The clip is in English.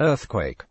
Earthquake.